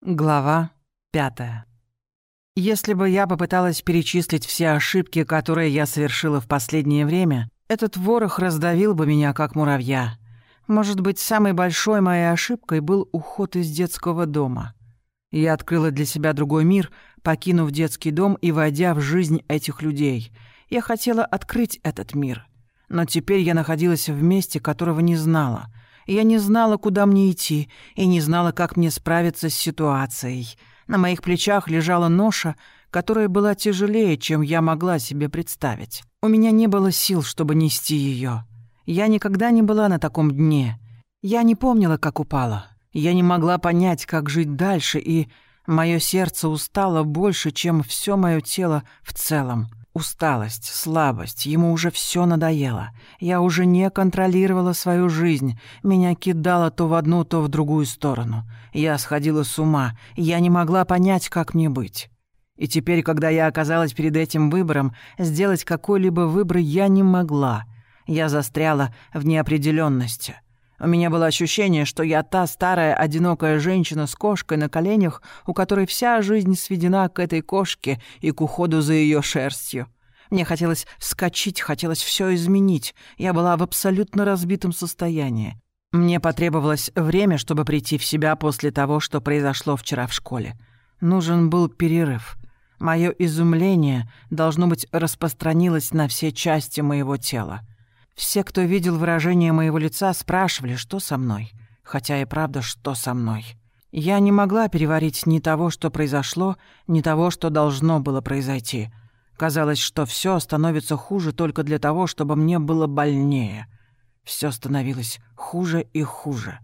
Глава пятая. Если бы я попыталась перечислить все ошибки, которые я совершила в последнее время, этот ворох раздавил бы меня, как муравья. Может быть, самой большой моей ошибкой был уход из детского дома. Я открыла для себя другой мир, покинув детский дом и войдя в жизнь этих людей. Я хотела открыть этот мир. Но теперь я находилась в месте, которого не знала — я не знала, куда мне идти, и не знала, как мне справиться с ситуацией. На моих плечах лежала ноша, которая была тяжелее, чем я могла себе представить. У меня не было сил, чтобы нести ее. Я никогда не была на таком дне. Я не помнила, как упала. Я не могла понять, как жить дальше, и мое сердце устало больше, чем все мое тело в целом. Усталость, слабость, ему уже все надоело. Я уже не контролировала свою жизнь. Меня кидало то в одну, то в другую сторону. Я сходила с ума. Я не могла понять, как мне быть. И теперь, когда я оказалась перед этим выбором, сделать какой-либо выбор я не могла. Я застряла в неопределенности. У меня было ощущение, что я та старая одинокая женщина с кошкой на коленях, у которой вся жизнь сведена к этой кошке и к уходу за ее шерстью. Мне хотелось вскочить, хотелось все изменить. Я была в абсолютно разбитом состоянии. Мне потребовалось время, чтобы прийти в себя после того, что произошло вчера в школе. Нужен был перерыв. Мое изумление, должно быть, распространилось на все части моего тела. Все, кто видел выражение моего лица, спрашивали, что со мной. Хотя и правда, что со мной. Я не могла переварить ни того, что произошло, ни того, что должно было произойти. Казалось, что все становится хуже только для того, чтобы мне было больнее. Все становилось хуже и хуже.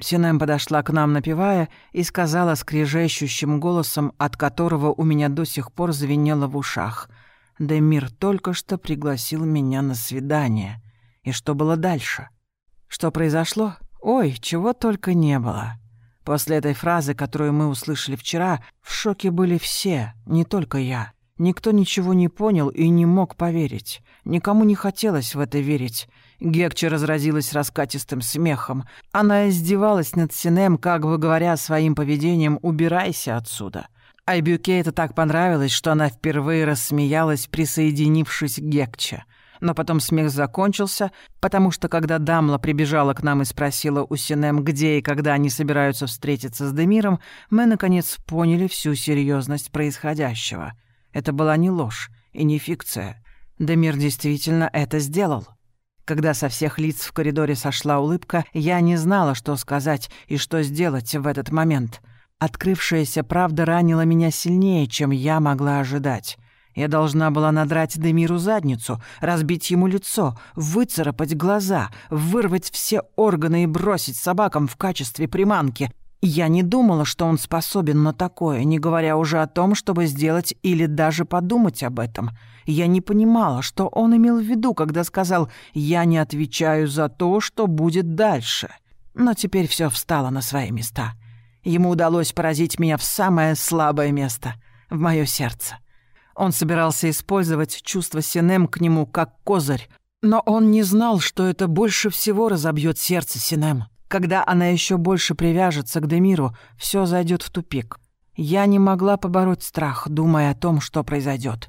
Синем подошла к нам, напевая, и сказала скрежещущим голосом, от которого у меня до сих пор звенело в ушах. «Демир только что пригласил меня на свидание. И что было дальше? Что произошло? Ой, чего только не было. После этой фразы, которую мы услышали вчера, в шоке были все, не только я. Никто ничего не понял и не мог поверить. Никому не хотелось в это верить. Гекче разразилась раскатистым смехом. Она издевалась над Синем, как бы говоря своим поведением «убирайся отсюда». Айбюке это так понравилось, что она впервые рассмеялась, присоединившись к Гекче. Но потом смех закончился, потому что когда Дамла прибежала к нам и спросила у Синем, где и когда они собираются встретиться с Демиром, мы, наконец, поняли всю серьезность происходящего. Это была не ложь и не фикция. Демир действительно это сделал. Когда со всех лиц в коридоре сошла улыбка, я не знала, что сказать и что сделать в этот момент. Открывшаяся правда ранила меня сильнее, чем я могла ожидать. Я должна была надрать Демиру задницу, разбить ему лицо, выцарапать глаза, вырвать все органы и бросить собакам в качестве приманки. Я не думала, что он способен на такое, не говоря уже о том, чтобы сделать или даже подумать об этом. Я не понимала, что он имел в виду, когда сказал «я не отвечаю за то, что будет дальше». Но теперь все встало на свои места. Ему удалось поразить меня в самое слабое место — в мое сердце. Он собирался использовать чувство Синем к нему как козырь, но он не знал, что это больше всего разобьет сердце Синем. Когда она еще больше привяжется к Демиру, все зайдет в тупик. Я не могла побороть страх, думая о том, что произойдет.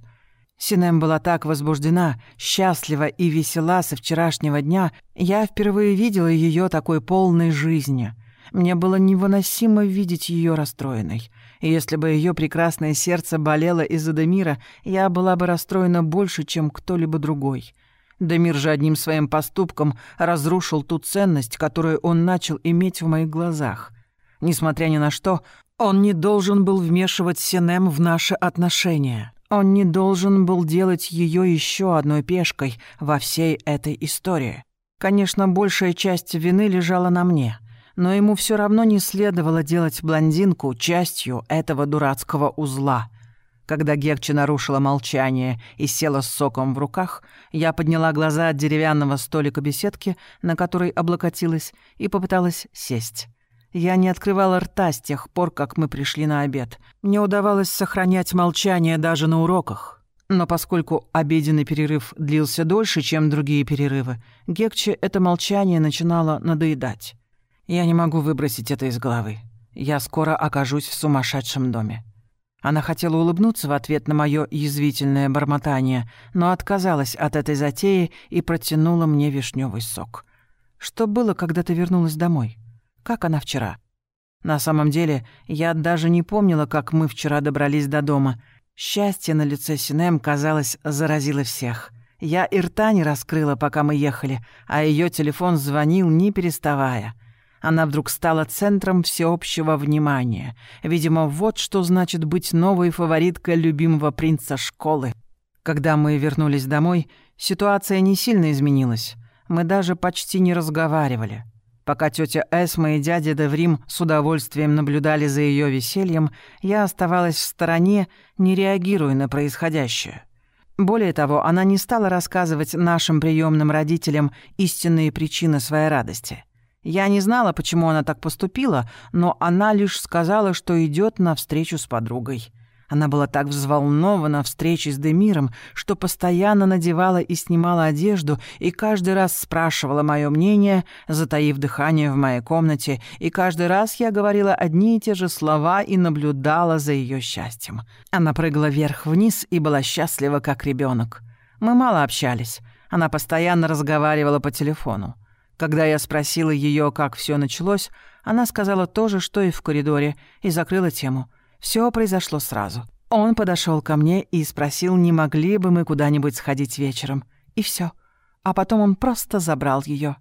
Синем была так возбуждена, счастлива и весела со вчерашнего дня, я впервые видела ее такой полной жизни. Мне было невыносимо видеть ее расстроенной. И если бы ее прекрасное сердце болело из-за Демира, я была бы расстроена больше, чем кто-либо другой. Демир же одним своим поступком разрушил ту ценность, которую он начал иметь в моих глазах. Несмотря ни на что, он не должен был вмешивать Синем в наши отношения. Он не должен был делать ее еще одной пешкой во всей этой истории. Конечно, большая часть вины лежала на мне — но ему все равно не следовало делать блондинку частью этого дурацкого узла. Когда Гекче нарушила молчание и села с соком в руках, я подняла глаза от деревянного столика беседки, на которой облокотилась, и попыталась сесть. Я не открывала рта с тех пор, как мы пришли на обед. Мне удавалось сохранять молчание даже на уроках. Но поскольку обеденный перерыв длился дольше, чем другие перерывы, Гекче это молчание начинало надоедать. Я не могу выбросить это из головы. Я скоро окажусь в сумасшедшем доме. Она хотела улыбнуться в ответ на мое язвительное бормотание, но отказалась от этой затеи и протянула мне вишневый сок. Что было, когда ты вернулась домой? Как она вчера? На самом деле, я даже не помнила, как мы вчера добрались до дома. Счастье на лице Синем, казалось, заразило всех. Я и рта не раскрыла, пока мы ехали, а ее телефон звонил, не переставая — она вдруг стала центром всеобщего внимания. Видимо, вот что значит быть новой фавориткой любимого принца школы. Когда мы вернулись домой, ситуация не сильно изменилась. Мы даже почти не разговаривали. Пока тетя Эсма и дядя Деврим с удовольствием наблюдали за ее весельем, я оставалась в стороне, не реагируя на происходящее. Более того, она не стала рассказывать нашим приемным родителям истинные причины своей радости — я не знала, почему она так поступила, но она лишь сказала, что идет на встречу с подругой. Она была так взволнована встречей с Демиром, что постоянно надевала и снимала одежду и каждый раз спрашивала мое мнение, затаив дыхание в моей комнате, и каждый раз я говорила одни и те же слова и наблюдала за ее счастьем. Она прыгала вверх-вниз и была счастлива, как ребенок. Мы мало общались. Она постоянно разговаривала по телефону. Когда я спросила ее, как все началось, она сказала то же, что и в коридоре, и закрыла тему. Все произошло сразу. Он подошел ко мне и спросил, не могли бы мы куда-нибудь сходить вечером. И все. А потом он просто забрал ее.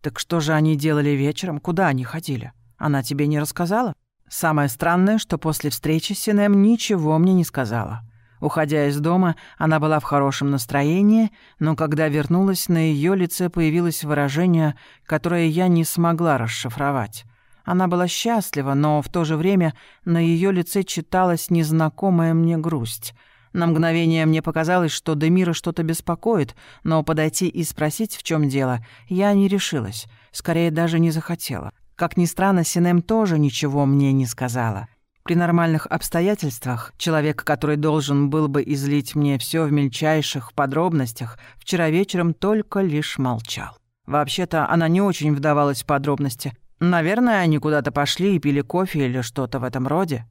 «Так что же они делали вечером? Куда они ходили? Она тебе не рассказала?» Самое странное, что после встречи с Синем ничего мне не сказала. Уходя из дома, она была в хорошем настроении, но когда вернулась, на ее лице появилось выражение, которое я не смогла расшифровать. Она была счастлива, но в то же время на ее лице читалась незнакомая мне грусть. На мгновение мне показалось, что Демира что-то беспокоит, но подойти и спросить, в чем дело, я не решилась, скорее даже не захотела. Как ни странно, Синем тоже ничего мне не сказала. При нормальных обстоятельствах человек, который должен был бы излить мне все в мельчайших подробностях, вчера вечером только лишь молчал. Вообще-то она не очень вдавалась в подробности. Наверное, они куда-то пошли и пили кофе или что-то в этом роде.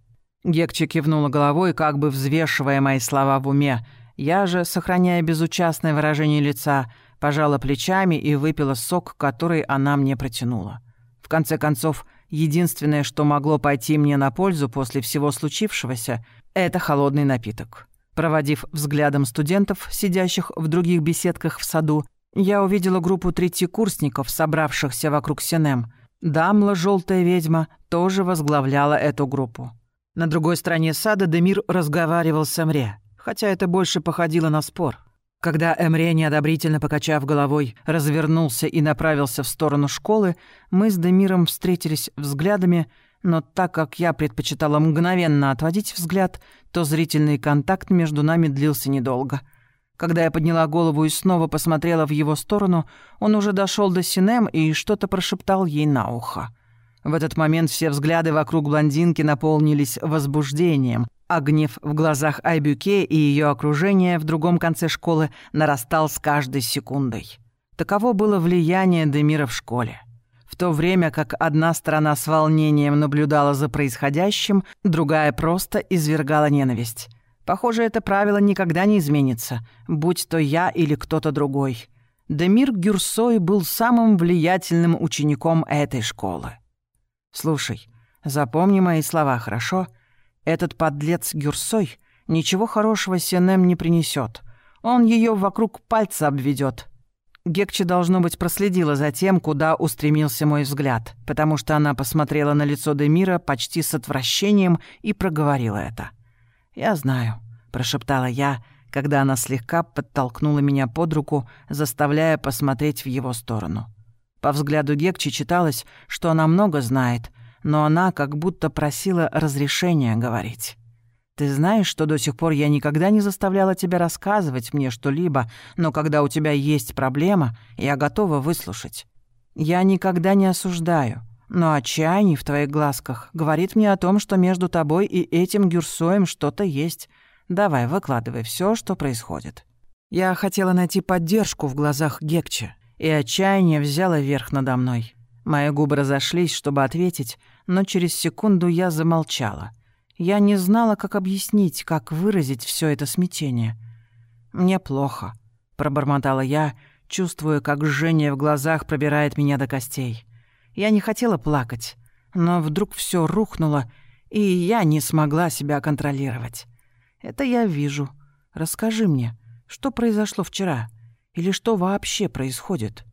Гекче кивнула головой, как бы взвешивая мои слова в уме. Я же, сохраняя безучастное выражение лица, пожала плечами и выпила сок, который она мне протянула. В конце концов, Единственное, что могло пойти мне на пользу после всего случившегося, это холодный напиток. Проводив взглядом студентов, сидящих в других беседках в саду, я увидела группу третьекурсников, собравшихся вокруг Синем. Дамла, желтая ведьма, тоже возглавляла эту группу. На другой стороне сада Демир разговаривал с Эмре, хотя это больше походило на спор. Когда Эмре, неодобрительно покачав головой, развернулся и направился в сторону школы, мы с Демиром встретились взглядами, но так как я предпочитала мгновенно отводить взгляд, то зрительный контакт между нами длился недолго. Когда я подняла голову и снова посмотрела в его сторону, он уже дошел до Синем и что-то прошептал ей на ухо. В этот момент все взгляды вокруг блондинки наполнились возбуждением, а в глазах Айбюке и ее окружения в другом конце школы нарастал с каждой секундой. Таково было влияние Демира в школе. В то время как одна сторона с волнением наблюдала за происходящим, другая просто извергала ненависть. Похоже, это правило никогда не изменится, будь то я или кто-то другой. Демир Гюрсой был самым влиятельным учеником этой школы. «Слушай, запомни мои слова, хорошо?» Этот подлец Гюрсой ничего хорошего Сенем не принесет. Он ее вокруг пальца обведет. Гекче, должно быть, проследила за тем, куда устремился мой взгляд, потому что она посмотрела на лицо Демира почти с отвращением и проговорила это. «Я знаю», — прошептала я, когда она слегка подтолкнула меня под руку, заставляя посмотреть в его сторону. По взгляду Гекчи читалось, что она много знает, но она как будто просила разрешения говорить. «Ты знаешь, что до сих пор я никогда не заставляла тебя рассказывать мне что-либо, но когда у тебя есть проблема, я готова выслушать. Я никогда не осуждаю, но отчаяние в твоих глазках говорит мне о том, что между тобой и этим Гюрсоем что-то есть. Давай, выкладывай все, что происходит». Я хотела найти поддержку в глазах Гекче, и отчаяние взяло верх надо мной. Мои губы разошлись, чтобы ответить, но через секунду я замолчала. Я не знала, как объяснить, как выразить все это смятение. «Мне плохо», — пробормотала я, чувствуя, как жжение в глазах пробирает меня до костей. Я не хотела плакать, но вдруг все рухнуло, и я не смогла себя контролировать. «Это я вижу. Расскажи мне, что произошло вчера? Или что вообще происходит?»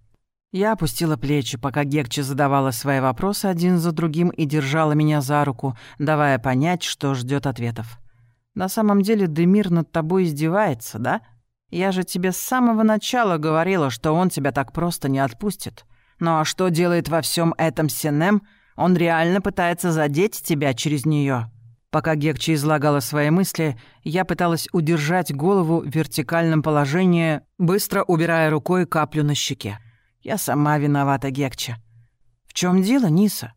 Я опустила плечи, пока Гекче задавала свои вопросы один за другим и держала меня за руку, давая понять, что ждет ответов. «На самом деле Демир над тобой издевается, да? Я же тебе с самого начала говорила, что он тебя так просто не отпустит. Ну а что делает во всем этом Синем? Он реально пытается задеть тебя через нее. Пока Гекче излагала свои мысли, я пыталась удержать голову в вертикальном положении, быстро убирая рукой каплю на щеке. Я сама виновата, Гекче. В чем дело, Ниса?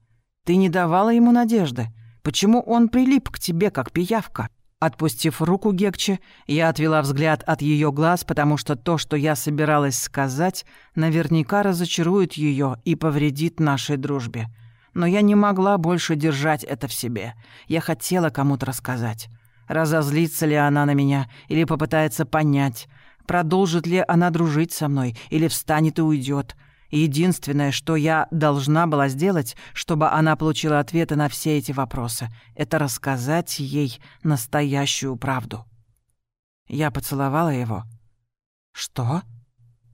Ты не давала ему надежды. Почему он прилип к тебе, как пиявка? Отпустив руку Гекче, я отвела взгляд от ее глаз, потому что то, что я собиралась сказать, наверняка разочарует ее и повредит нашей дружбе. Но я не могла больше держать это в себе. Я хотела кому-то рассказать. Разозлится ли она на меня или попытается понять, продолжит ли она дружить со мной или встанет и уйдет. Единственное, что я должна была сделать, чтобы она получила ответы на все эти вопросы, это рассказать ей настоящую правду. Я поцеловала его. «Что?»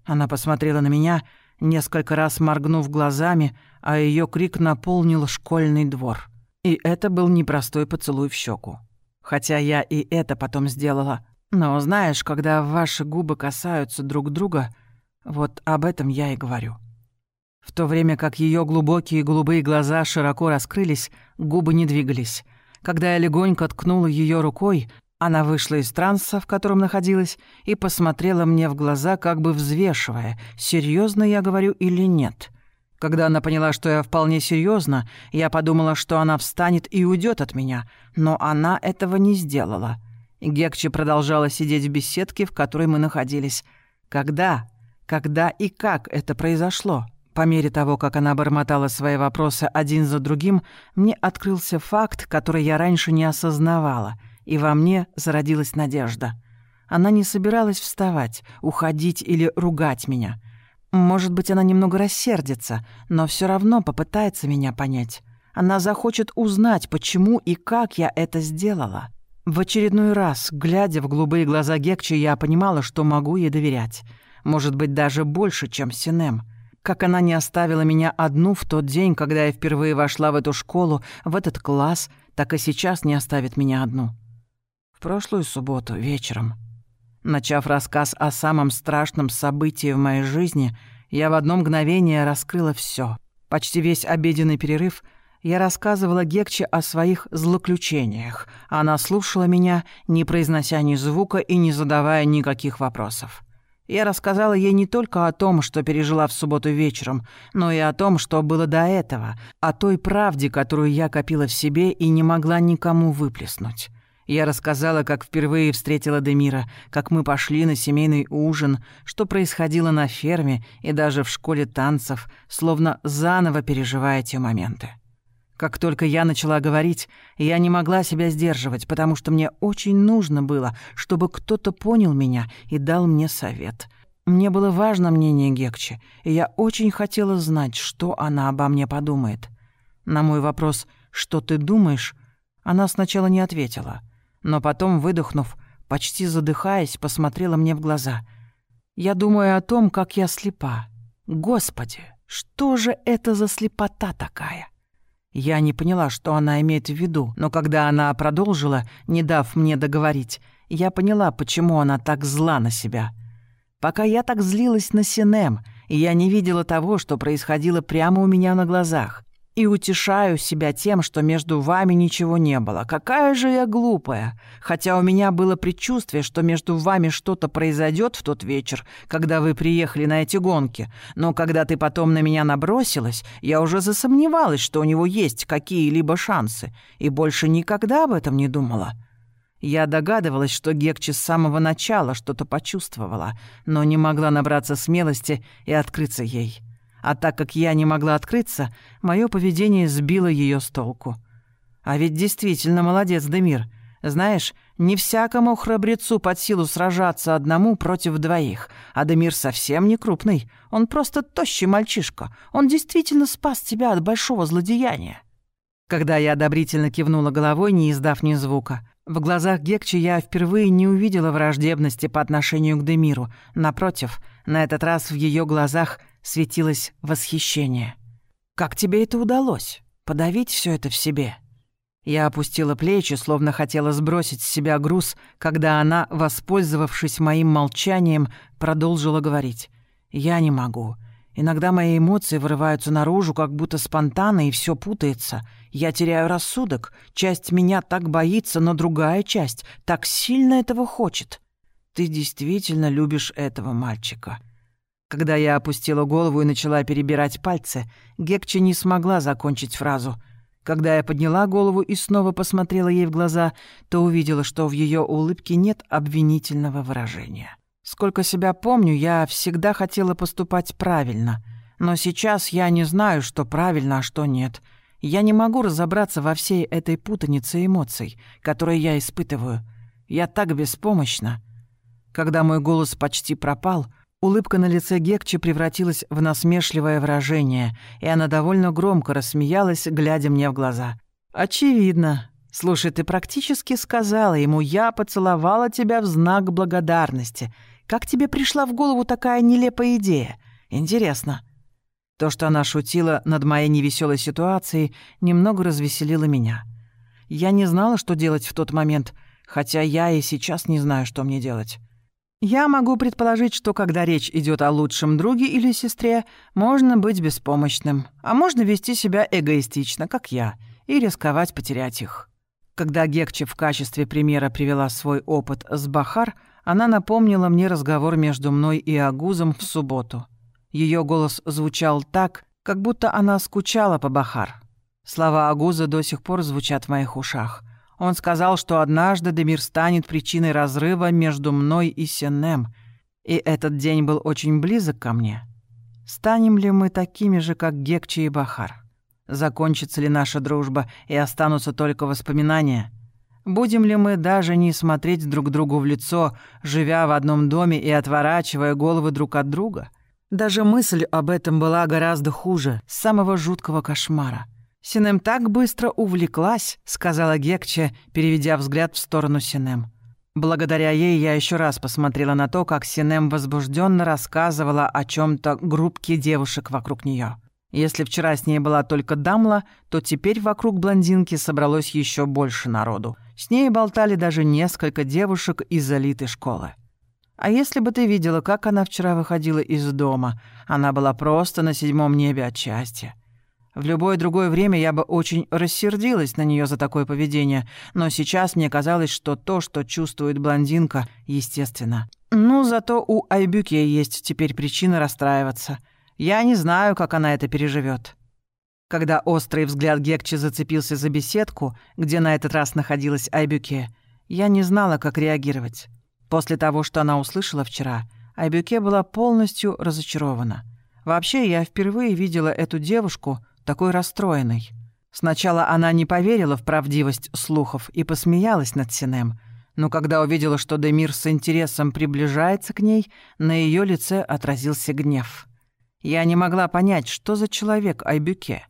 Она посмотрела на меня, несколько раз моргнув глазами, а ее крик наполнил школьный двор. И это был непростой поцелуй в щеку. Хотя я и это потом сделала — но знаешь, когда ваши губы касаются друг друга, вот об этом я и говорю. В то время как ее глубокие голубые глаза широко раскрылись, губы не двигались. Когда я легонько ткнула ее рукой, она вышла из транса, в котором находилась, и посмотрела мне в глаза, как бы взвешивая, серьезно я говорю или нет. Когда она поняла, что я вполне серьезно, я подумала, что она встанет и уйдет от меня, но она этого не сделала. Гекче продолжала сидеть в беседке, в которой мы находились. Когда? Когда и как это произошло? По мере того, как она бормотала свои вопросы один за другим, мне открылся факт, который я раньше не осознавала, и во мне зародилась надежда. Она не собиралась вставать, уходить или ругать меня. Может быть, она немного рассердится, но все равно попытается меня понять. Она захочет узнать, почему и как я это сделала. В очередной раз, глядя в голубые глаза Гекчи, я понимала, что могу ей доверять. Может быть, даже больше, чем Синем. Как она не оставила меня одну в тот день, когда я впервые вошла в эту школу, в этот класс, так и сейчас не оставит меня одну. В прошлую субботу вечером, начав рассказ о самом страшном событии в моей жизни, я в одно мгновение раскрыла все. Почти весь обеденный перерыв — я рассказывала Гекче о своих злоключениях. Она слушала меня, не произнося ни звука и не задавая никаких вопросов. Я рассказала ей не только о том, что пережила в субботу вечером, но и о том, что было до этого, о той правде, которую я копила в себе и не могла никому выплеснуть. Я рассказала, как впервые встретила Демира, как мы пошли на семейный ужин, что происходило на ферме и даже в школе танцев, словно заново переживая те моменты. Как только я начала говорить, я не могла себя сдерживать, потому что мне очень нужно было, чтобы кто-то понял меня и дал мне совет. Мне было важно мнение Гекчи, и я очень хотела знать, что она обо мне подумает. На мой вопрос «Что ты думаешь?» она сначала не ответила, но потом, выдохнув, почти задыхаясь, посмотрела мне в глаза. «Я думаю о том, как я слепа. Господи, что же это за слепота такая?» Я не поняла, что она имеет в виду, но когда она продолжила, не дав мне договорить, я поняла, почему она так зла на себя. Пока я так злилась на Синем, я не видела того, что происходило прямо у меня на глазах и утешаю себя тем, что между вами ничего не было. Какая же я глупая! Хотя у меня было предчувствие, что между вами что-то произойдет в тот вечер, когда вы приехали на эти гонки. Но когда ты потом на меня набросилась, я уже засомневалась, что у него есть какие-либо шансы, и больше никогда об этом не думала. Я догадывалась, что Гекчи с самого начала что-то почувствовала, но не могла набраться смелости и открыться ей. А так как я не могла открыться, мое поведение сбило ее с толку. А ведь действительно молодец, Демир. Знаешь, не всякому храбрецу под силу сражаться одному против двоих. А Демир совсем не крупный. Он просто тощий мальчишка. Он действительно спас тебя от большого злодеяния. Когда я одобрительно кивнула головой, не издав ни звука, в глазах Гекчи я впервые не увидела враждебности по отношению к Демиру. Напротив, на этот раз в ее глазах светилось восхищение. «Как тебе это удалось? Подавить все это в себе?» Я опустила плечи, словно хотела сбросить с себя груз, когда она, воспользовавшись моим молчанием, продолжила говорить. «Я не могу. Иногда мои эмоции вырываются наружу, как будто спонтанно, и все путается. Я теряю рассудок. Часть меня так боится, но другая часть так сильно этого хочет. Ты действительно любишь этого мальчика. Когда я опустила голову и начала перебирать пальцы, Гекче не смогла закончить фразу. Когда я подняла голову и снова посмотрела ей в глаза, то увидела, что в ее улыбке нет обвинительного выражения. Сколько себя помню, я всегда хотела поступать правильно. Но сейчас я не знаю, что правильно, а что нет. Я не могу разобраться во всей этой путанице эмоций, которые я испытываю. Я так беспомощна. Когда мой голос почти пропал, улыбка на лице Гекчи превратилась в насмешливое выражение, и она довольно громко рассмеялась, глядя мне в глаза. «Очевидно. Слушай, ты практически сказала ему, я поцеловала тебя в знак благодарности. Как тебе пришла в голову такая нелепая идея? Интересно». То, что она шутила над моей невеселой ситуацией, немного развеселило меня. Я не знала, что делать в тот момент, хотя я и сейчас не знаю, что мне делать. Я могу предположить, что когда речь идет о лучшем друге или сестре, можно быть беспомощным, а можно вести себя эгоистично, как я, и рисковать потерять их. Когда Гекче в качестве примера привела свой опыт с Бахар, она напомнила мне разговор между мной и Агузом в субботу. Ее голос звучал так, как будто она скучала по Бахар. Слова Агуза до сих пор звучат в моих ушах. Он сказал, что однажды Демир станет причиной разрыва между мной и Сенем, и этот день был очень близок ко мне. Станем ли мы такими же, как Гекчи и Бахар? Закончится ли наша дружба и останутся только воспоминания — Будем ли мы даже не смотреть друг другу в лицо, живя в одном доме и отворачивая головы друг от друга? Даже мысль об этом была гораздо хуже самого жуткого кошмара. «Синем так быстро увлеклась», — сказала Гекче, переведя взгляд в сторону Синем. Благодаря ей я еще раз посмотрела на то, как Синем возбужденно рассказывала о чем то группке девушек вокруг нее. Если вчера с ней была только Дамла, то теперь вокруг блондинки собралось еще больше народу. С ней болтали даже несколько девушек из элиты школы. А если бы ты видела, как она вчера выходила из дома, она была просто на седьмом небе от счастья. В любое другое время я бы очень рассердилась на нее за такое поведение, но сейчас мне казалось, что то, что чувствует блондинка, естественно. Ну, зато у Айбюке есть теперь причина расстраиваться — я не знаю, как она это переживет. Когда острый взгляд Гекчи зацепился за беседку, где на этот раз находилась Айбюке, я не знала, как реагировать. После того, что она услышала вчера, Айбюке была полностью разочарована. Вообще, я впервые видела эту девушку такой расстроенной. Сначала она не поверила в правдивость слухов и посмеялась над Синем, но когда увидела, что Демир с интересом приближается к ней, на ее лице отразился гнев. Я не могла понять, что за человек Айбюке.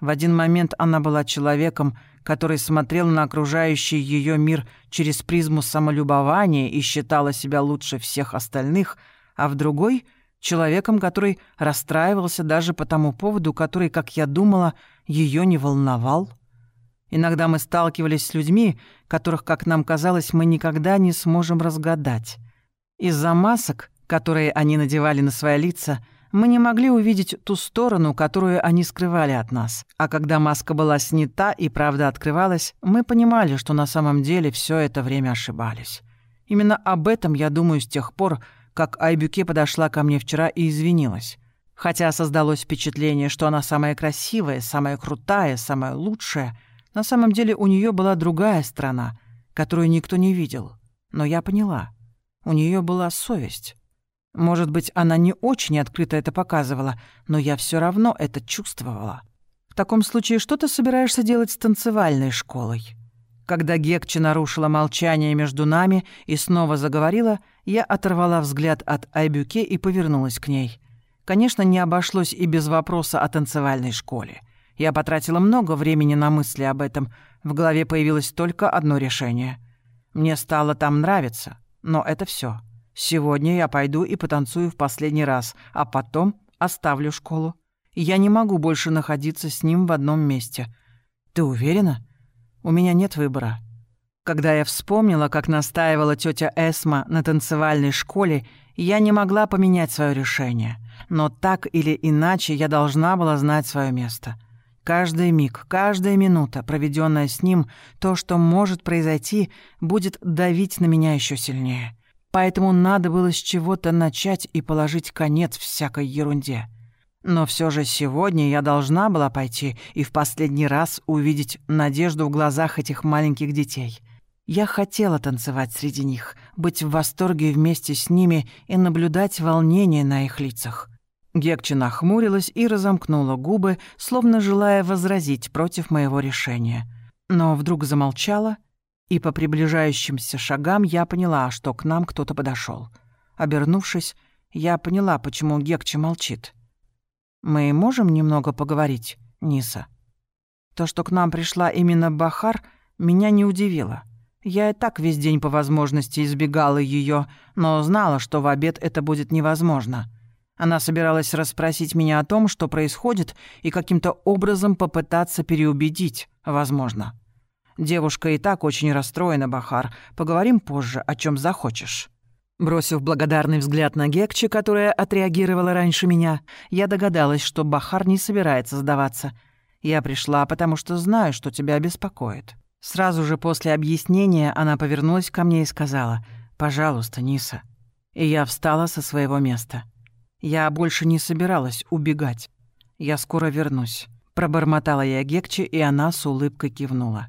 В один момент она была человеком, который смотрел на окружающий ее мир через призму самолюбования и считала себя лучше всех остальных, а в другой — человеком, который расстраивался даже по тому поводу, который, как я думала, ее не волновал. Иногда мы сталкивались с людьми, которых, как нам казалось, мы никогда не сможем разгадать. Из-за масок, которые они надевали на свои лица — мы не могли увидеть ту сторону, которую они скрывали от нас. А когда маска была снята и правда открывалась, мы понимали, что на самом деле все это время ошибались. Именно об этом я думаю с тех пор, как Айбюке подошла ко мне вчера и извинилась. Хотя создалось впечатление, что она самая красивая, самая крутая, самая лучшая, на самом деле у нее была другая сторона, которую никто не видел. Но я поняла. У нее была совесть. Может быть, она не очень открыто это показывала, но я все равно это чувствовала. В таком случае, что ты собираешься делать с танцевальной школой? Когда Гекча нарушила молчание между нами и снова заговорила, я оторвала взгляд от Айбюке и повернулась к ней. Конечно, не обошлось и без вопроса о танцевальной школе. Я потратила много времени на мысли об этом. В голове появилось только одно решение. Мне стало там нравиться, но это все. Сегодня я пойду и потанцую в последний раз, а потом оставлю школу. Я не могу больше находиться с ним в одном месте. Ты уверена? У меня нет выбора. Когда я вспомнила, как настаивала тетя Эсма на танцевальной школе, я не могла поменять свое решение. Но так или иначе я должна была знать свое место. Каждый миг, каждая минута, проведенная с ним, то, что может произойти, будет давить на меня еще сильнее. Поэтому надо было с чего-то начать и положить конец всякой ерунде. Но все же сегодня я должна была пойти и в последний раз увидеть надежду в глазах этих маленьких детей. Я хотела танцевать среди них, быть в восторге вместе с ними и наблюдать волнение на их лицах. Гекча нахмурилась и разомкнула губы, словно желая возразить против моего решения. Но вдруг замолчала — и по приближающимся шагам я поняла, что к нам кто-то подошел. Обернувшись, я поняла, почему Гекче молчит. «Мы можем немного поговорить, Ниса?» То, что к нам пришла именно Бахар, меня не удивило. Я и так весь день по возможности избегала ее, но знала, что в обед это будет невозможно. Она собиралась расспросить меня о том, что происходит, и каким-то образом попытаться переубедить, возможно. Девушка и так очень расстроена, Бахар. Поговорим позже, о чем захочешь». Бросив благодарный взгляд на Гекчи, которая отреагировала раньше меня, я догадалась, что Бахар не собирается сдаваться. Я пришла, потому что знаю, что тебя беспокоит. Сразу же после объяснения она повернулась ко мне и сказала «Пожалуйста, Ниса». И я встала со своего места. Я больше не собиралась убегать. Я скоро вернусь. Пробормотала я Гекче, и она с улыбкой кивнула.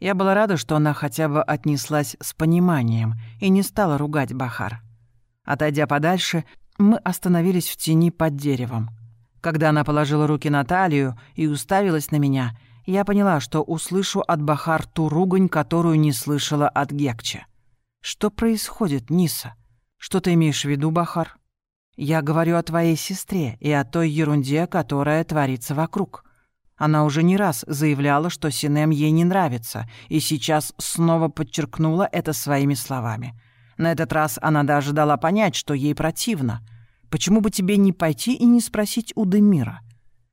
Я была рада, что она хотя бы отнеслась с пониманием и не стала ругать Бахар. Отойдя подальше, мы остановились в тени под деревом. Когда она положила руки на талию и уставилась на меня, я поняла, что услышу от Бахар ту ругань, которую не слышала от Гекча. «Что происходит, Ниса? Что ты имеешь в виду, Бахар?» «Я говорю о твоей сестре и о той ерунде, которая творится вокруг». Она уже не раз заявляла, что Синем ей не нравится, и сейчас снова подчеркнула это своими словами. На этот раз она даже дала понять, что ей противно. «Почему бы тебе не пойти и не спросить у Демира?»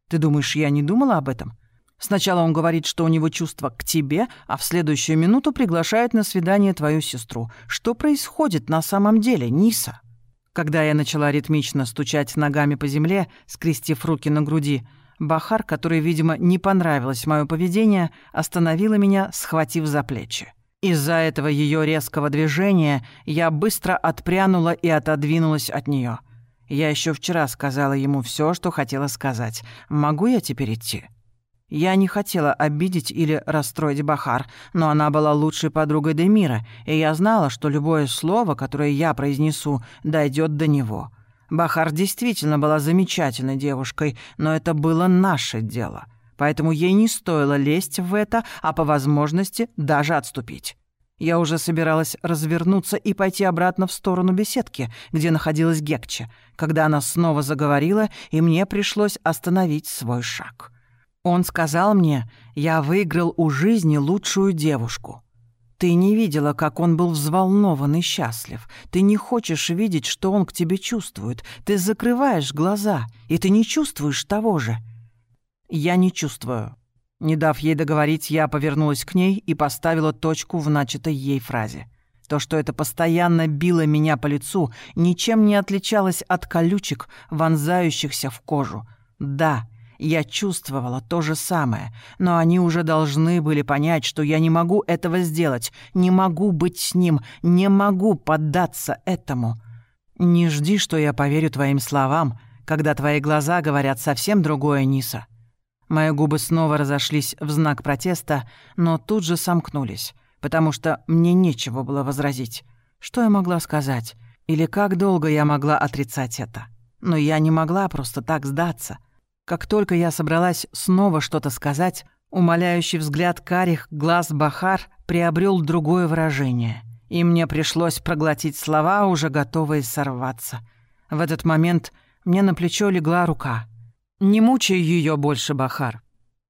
«Ты думаешь, я не думала об этом?» Сначала он говорит, что у него чувства к тебе, а в следующую минуту приглашает на свидание твою сестру. Что происходит на самом деле, Ниса?» Когда я начала ритмично стучать ногами по земле, скрестив руки на груди, Бахар, которой, видимо, не понравилось мое поведение, остановила меня, схватив за плечи. Из-за этого ее резкого движения я быстро отпрянула и отодвинулась от нее. Я еще вчера сказала ему все, что хотела сказать. Могу я теперь идти? Я не хотела обидеть или расстроить Бахар, но она была лучшей подругой Демира, и я знала, что любое слово, которое я произнесу, дойдет до него. Бахар действительно была замечательной девушкой, но это было наше дело. Поэтому ей не стоило лезть в это, а по возможности даже отступить. Я уже собиралась развернуться и пойти обратно в сторону беседки, где находилась Гекча, когда она снова заговорила, и мне пришлось остановить свой шаг. Он сказал мне, я выиграл у жизни лучшую девушку. Ты не видела, как он был взволнован и счастлив. Ты не хочешь видеть, что он к тебе чувствует. Ты закрываешь глаза, и ты не чувствуешь того же. Я не чувствую. Не дав ей договорить, я повернулась к ней и поставила точку в начатой ей фразе. То, что это постоянно било меня по лицу, ничем не отличалось от колючек, вонзающихся в кожу. Да, я чувствовала то же самое, но они уже должны были понять, что я не могу этого сделать, не могу быть с ним, не могу поддаться этому. Не жди, что я поверю твоим словам, когда твои глаза говорят совсем другое, Ниса. Мои губы снова разошлись в знак протеста, но тут же сомкнулись, потому что мне нечего было возразить. Что я могла сказать? Или как долго я могла отрицать это? Но я не могла просто так сдаться. Как только я собралась снова что-то сказать, умоляющий взгляд карих глаз Бахар приобрел другое выражение, и мне пришлось проглотить слова, уже готовые сорваться. В этот момент мне на плечо легла рука. «Не мучай ее больше, Бахар».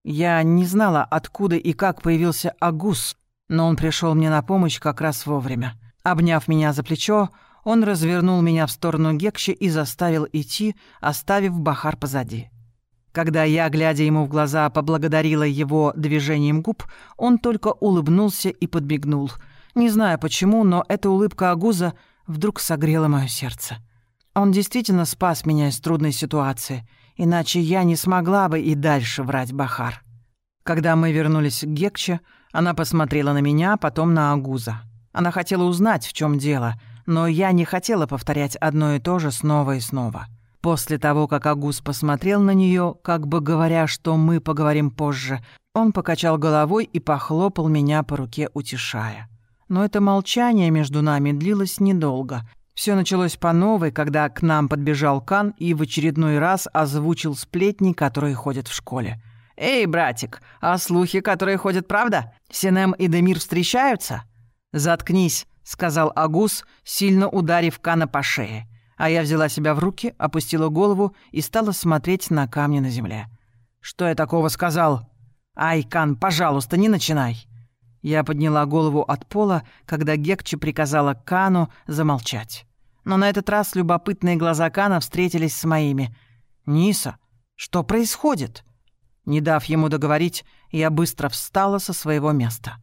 Я не знала, откуда и как появился Агус, но он пришел мне на помощь как раз вовремя. Обняв меня за плечо, он развернул меня в сторону Гекши и заставил идти, оставив Бахар позади. Когда я, глядя ему в глаза, поблагодарила его движением губ, он только улыбнулся и подбегнул. Не знаю почему, но эта улыбка Агуза вдруг согрела мое сердце. Он действительно спас меня из трудной ситуации, иначе я не смогла бы и дальше врать Бахар. Когда мы вернулись к Гекче, она посмотрела на меня, потом на Агуза. Она хотела узнать, в чем дело, но я не хотела повторять одно и то же снова и снова. После того, как Агус посмотрел на нее, как бы говоря, что мы поговорим позже, он покачал головой и похлопал меня по руке, утешая. Но это молчание между нами длилось недолго. Все началось по новой, когда к нам подбежал Кан и в очередной раз озвучил сплетни, которые ходят в школе. «Эй, братик, а слухи, которые ходят, правда? Синем и Демир встречаются?» «Заткнись», — сказал Агус, сильно ударив Кана по шее. А я взяла себя в руки, опустила голову и стала смотреть на камни на земле. «Что я такого сказал?» «Ай, Кан, пожалуйста, не начинай!» Я подняла голову от пола, когда Гекчи приказала Кану замолчать. Но на этот раз любопытные глаза Кана встретились с моими. «Ниса, что происходит?» Не дав ему договорить, я быстро встала со своего места.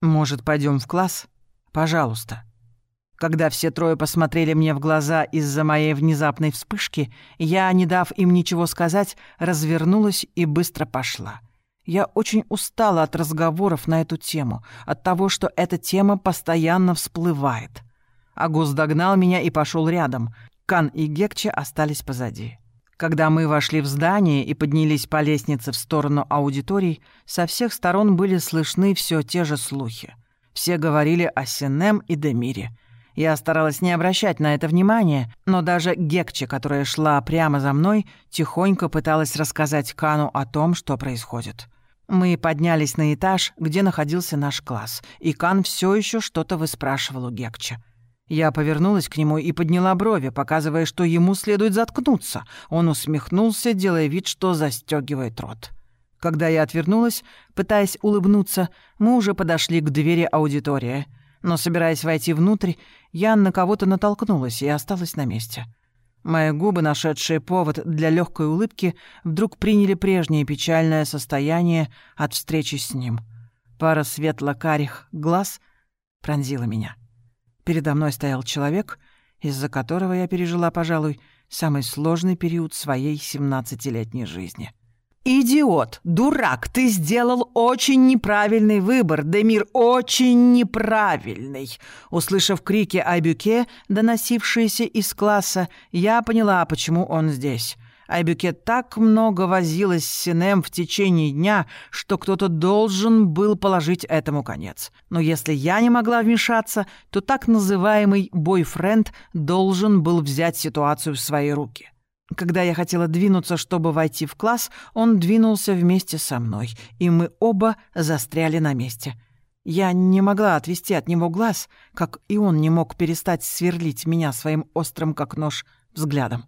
«Может, пойдем в класс?» Пожалуйста». Когда все трое посмотрели мне в глаза из-за моей внезапной вспышки, я, не дав им ничего сказать, развернулась и быстро пошла. Я очень устала от разговоров на эту тему, от того, что эта тема постоянно всплывает. Агус догнал меня и пошел рядом. Кан и Гекче остались позади. Когда мы вошли в здание и поднялись по лестнице в сторону аудиторий, со всех сторон были слышны все те же слухи. Все говорили о Синем и Демире. Я старалась не обращать на это внимания, но даже Гекче, которая шла прямо за мной, тихонько пыталась рассказать Кану о том, что происходит. Мы поднялись на этаж, где находился наш класс, и Кан все еще что-то выспрашивал у Гекче. Я повернулась к нему и подняла брови, показывая, что ему следует заткнуться. Он усмехнулся, делая вид, что застегивает рот. Когда я отвернулась, пытаясь улыбнуться, мы уже подошли к двери аудитории. Но, собираясь войти внутрь, я на кого-то натолкнулась и осталась на месте. Мои губы, нашедшие повод для легкой улыбки, вдруг приняли прежнее печальное состояние от встречи с ним. Пара светло-карих глаз пронзила меня. Передо мной стоял человек, из-за которого я пережила, пожалуй, самый сложный период своей семнадцатилетней жизни — «Идиот! Дурак! Ты сделал очень неправильный выбор, Демир, очень неправильный!» Услышав крики Айбюке, доносившиеся из класса, я поняла, почему он здесь. Айбюке так много возилась с Синем в течение дня, что кто-то должен был положить этому конец. Но если я не могла вмешаться, то так называемый бойфренд должен был взять ситуацию в свои руки. Когда я хотела двинуться, чтобы войти в класс, он двинулся вместе со мной, и мы оба застряли на месте. Я не могла отвести от него глаз, как и он не мог перестать сверлить меня своим острым, как нож, взглядом.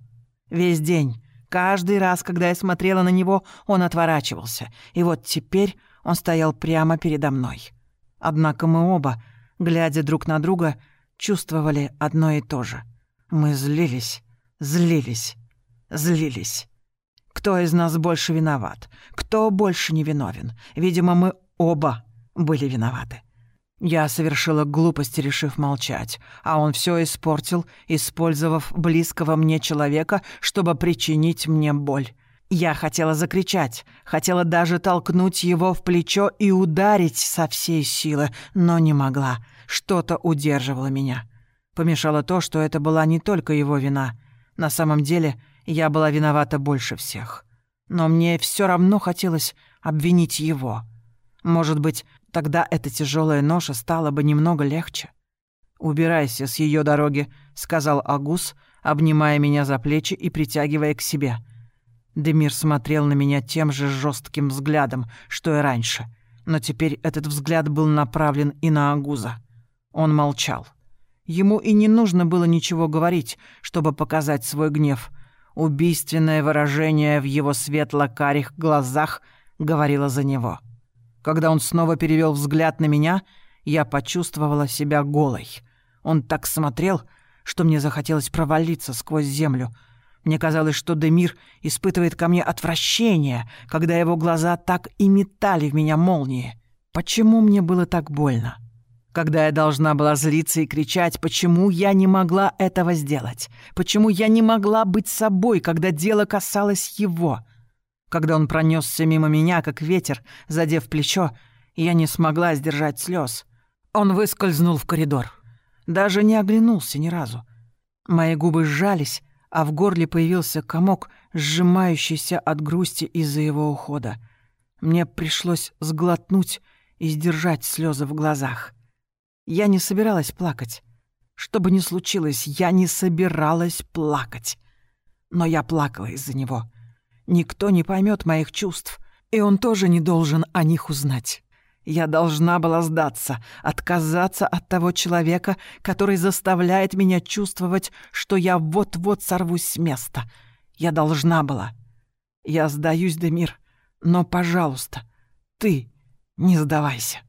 Весь день, каждый раз, когда я смотрела на него, он отворачивался, и вот теперь он стоял прямо передо мной. Однако мы оба, глядя друг на друга, чувствовали одно и то же. Мы злились, злились злились. Кто из нас больше виноват? Кто больше не виновен? Видимо, мы оба были виноваты. Я совершила глупость, решив молчать, а он все испортил, использовав близкого мне человека, чтобы причинить мне боль. Я хотела закричать, хотела даже толкнуть его в плечо и ударить со всей силы, но не могла. Что-то удерживало меня. Помешало то, что это была не только его вина. На самом деле, я была виновата больше всех. Но мне все равно хотелось обвинить его. Может быть, тогда эта тяжелая ноша стала бы немного легче. «Убирайся с ее дороги», —— сказал Агус, обнимая меня за плечи и притягивая к себе. Демир смотрел на меня тем же жестким взглядом, что и раньше, но теперь этот взгляд был направлен и на Агуза. Он молчал. Ему и не нужно было ничего говорить, чтобы показать свой гнев. Убийственное выражение в его светло-карих глазах говорило за него. Когда он снова перевел взгляд на меня, я почувствовала себя голой. Он так смотрел, что мне захотелось провалиться сквозь землю. Мне казалось, что Демир испытывает ко мне отвращение, когда его глаза так и метали в меня молнии. Почему мне было так больно? Когда я должна была злиться и кричать, почему я не могла этого сделать? Почему я не могла быть собой, когда дело касалось его? Когда он пронесся мимо меня, как ветер, задев плечо, я не смогла сдержать слез. Он выскользнул в коридор. Даже не оглянулся ни разу. Мои губы сжались, а в горле появился комок, сжимающийся от грусти из-за его ухода. Мне пришлось сглотнуть и сдержать слезы в глазах. Я не собиралась плакать. Что бы ни случилось, я не собиралась плакать. Но я плакала из-за него. Никто не поймет моих чувств, и он тоже не должен о них узнать. Я должна была сдаться, отказаться от того человека, который заставляет меня чувствовать, что я вот-вот сорвусь с места. Я должна была. Я сдаюсь, Демир, но, пожалуйста, ты не сдавайся.